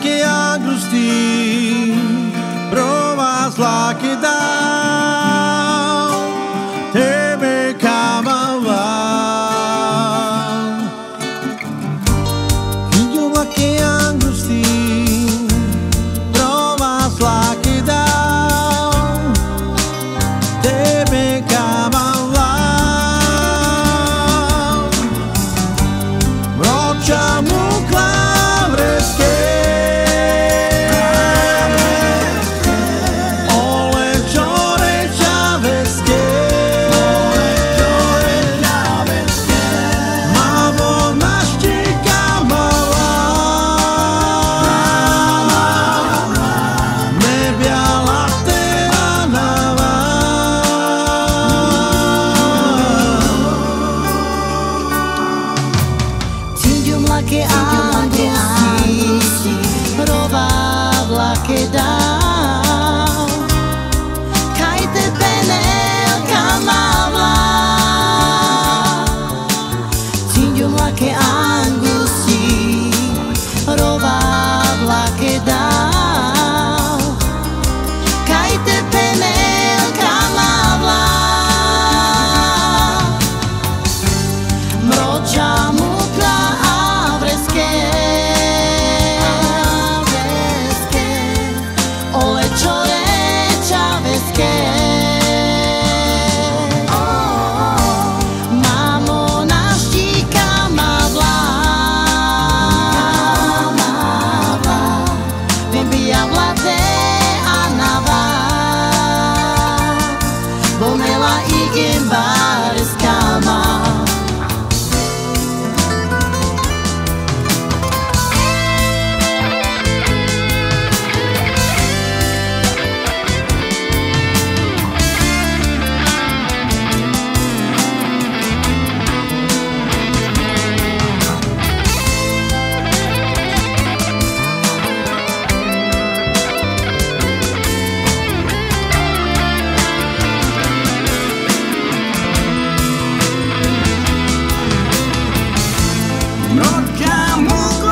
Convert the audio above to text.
Indio la John. 思う